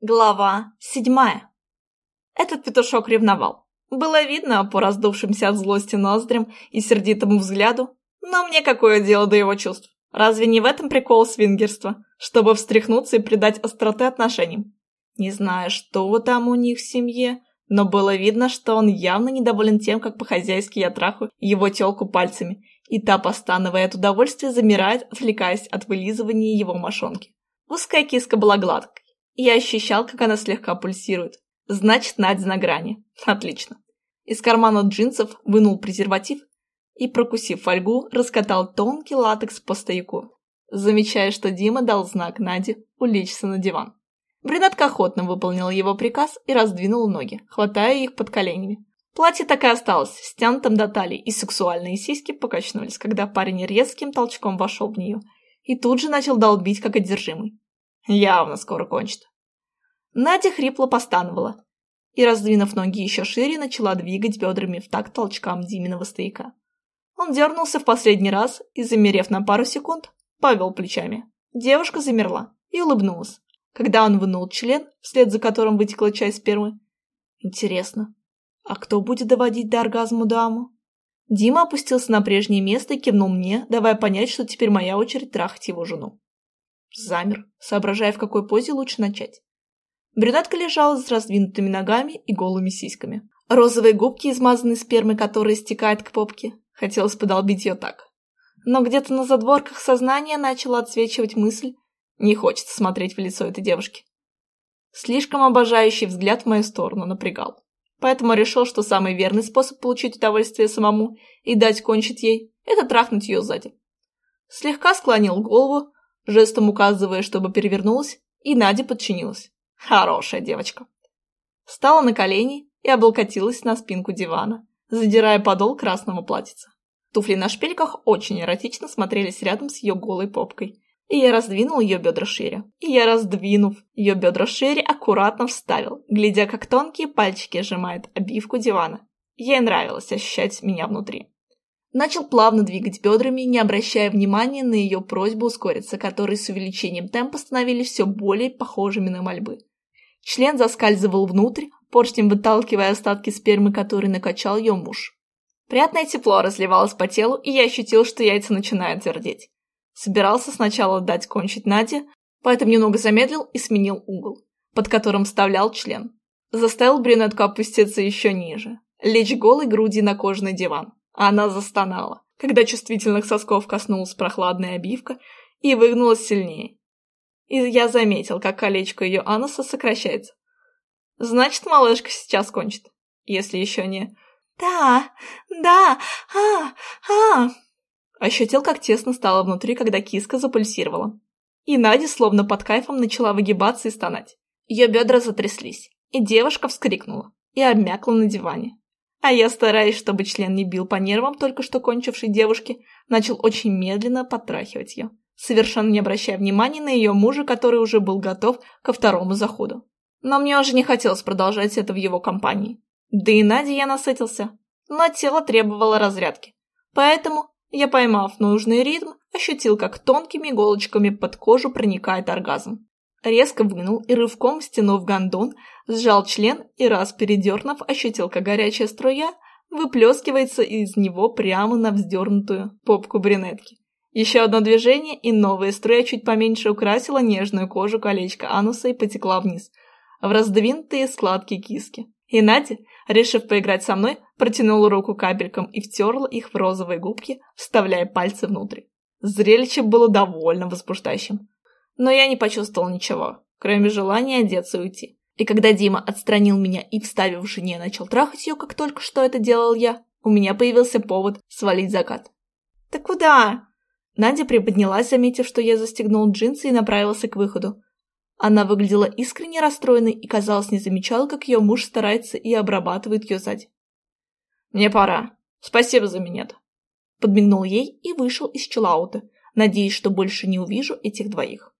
Глава седьмая. Этот петушок ревновал. Было видно по раздувшимся от злости ноздрям и сердитому взгляду, но мне какое дело до его чувств? Разве не в этом прикол свингерства, чтобы встряхнуться и придать остроты отношениям? Не знаю, что там у них в семье, но было видно, что он явно недоволен тем, как по-хозяйски я трахаю его телку пальцами, и та, постановая от удовольствия, замирает, отвлекаясь от вылизывания его мошонки. Узкая киска была гладкой, я ощущал, как она слегка пульсирует. Значит, Надя на грани. Отлично. Из кармана джинсов вынул презерватив и, прокусив фольгу, раскатал тонкий латекс по стояку, замечая, что Дима дал знак Наде улечься на диван. Брюнетка охотно выполнил его приказ и раздвинул ноги, хватая их под коленями. Платье так и осталось, стянутым до талии, и сексуальные сиськи покачнулись, когда парень резким толчком вошел в нее и тут же начал долбить, как одержимый. Явно скоро кончит. Надя хрипло постановала и, раздвинув ноги еще шире, начала двигать бедрами в такт толчкам Диминого стояка. Он дернулся в последний раз и, замерев на пару секунд, повел плечами. Девушка замерла и улыбнулась, когда он вынул член, вслед за которым вытекла часть спермы. Интересно, а кто будет доводить до оргазма даму? Дима опустился на прежнее место и кивнул мне, давая понять, что теперь моя очередь трахать его жену. Замер, соображая, в какой позе лучше начать. Брюнетка лежала с раздвинутыми ногами и голыми сиськами. Розовые губки, измазанные спермой, которая стекает к попке. Хотелось подолбить ее так. Но где-то на задворках сознания начала отсвечивать мысль «Не хочется смотреть в лицо этой девушки». Слишком обожающий взгляд в мою сторону напрягал. Поэтому решил, что самый верный способ получить удовольствие самому и дать кончить ей – это трахнуть ее сзади. Слегка склонил голову, жестом указывая, чтобы перевернулась, и Надя подчинилась. Хорошая девочка. Встала на колени и облокотилась на спинку дивана, задирая подол красного платьица. Туфли на шпильках очень эротично смотрелись рядом с ее голой попкой. И я раздвинул ее бедра шире. И я, раздвинув ее бедра шире, аккуратно вставил, глядя, как тонкие пальчики сжимают обивку дивана. Ей нравилось ощущать меня внутри. Начал плавно двигать бедрами, не обращая внимания на ее просьбу ускориться, которые с увеличением темпа становились все более похожими на мольбы. Член заскальзывал внутрь, поршнем выталкивая остатки спермы, которые накачал ее муж. Приятное тепло разливалось по телу, и я ощутил, что яйца начинают твердеть. Собирался сначала дать кончить Наде, поэтому немного замедлил и сменил угол, под которым вставлял член. Заставил брюнетку опуститься еще ниже, лечь голой груди на кожаный диван. Она застонала, когда чувствительных сосков коснулась прохладная обивка и выгнулась сильнее. И я заметил, как колечко ее ануса сокращается. Значит, малышка сейчас кончит, если еще не... «Да, да, а, а...» Ощутил, как тесно стало внутри, когда киска запульсировала. И Надя, словно под кайфом, начала выгибаться и стонать. Ее бедра затряслись, и девушка вскрикнула и обмякла на диване. А я, стараясь, чтобы член не бил по нервам только что кончившей девушки, начал очень медленно потрахивать ее, совершенно не обращая внимания на ее мужа, который уже был готов ко второму заходу. Но мне уже не хотелось продолжать это в его компании. Да и Наде я насытился, но тело требовало разрядки. Поэтому я, поймав нужный ритм, ощутил, как тонкими иголочками под кожу проникает оргазм. Резко вынул и рывком, стянув гондон, сжал член и раз передернув, ощутил, как горячая струя выплескивается из него прямо на вздернутую попку брюнетки. Еще одно движение, и новая струя чуть поменьше украсила нежную кожу колечка ануса и потекла вниз, в раздвинутые складки киски. И Надя, решив поиграть со мной, протянула руку кабельком и втерла их в розовые губки, вставляя пальцы внутрь. Зрелище было довольно возбуждающим. Но я не почувствовал ничего, кроме желания одеться и уйти. И когда Дима отстранил меня и, вставив жене, начал трахать ее, как только что это делал я, у меня появился повод свалить закат. «Ты куда?» Надя приподнялась, заметив, что я застегнул джинсы и направился к выходу. Она выглядела искренне расстроенной и, казалось, не замечала, как ее муж старается и обрабатывает ее сзади. «Мне пора. Спасибо за минет». Подмигнул ей и вышел из чиллаута, надеясь, что больше не увижу этих двоих.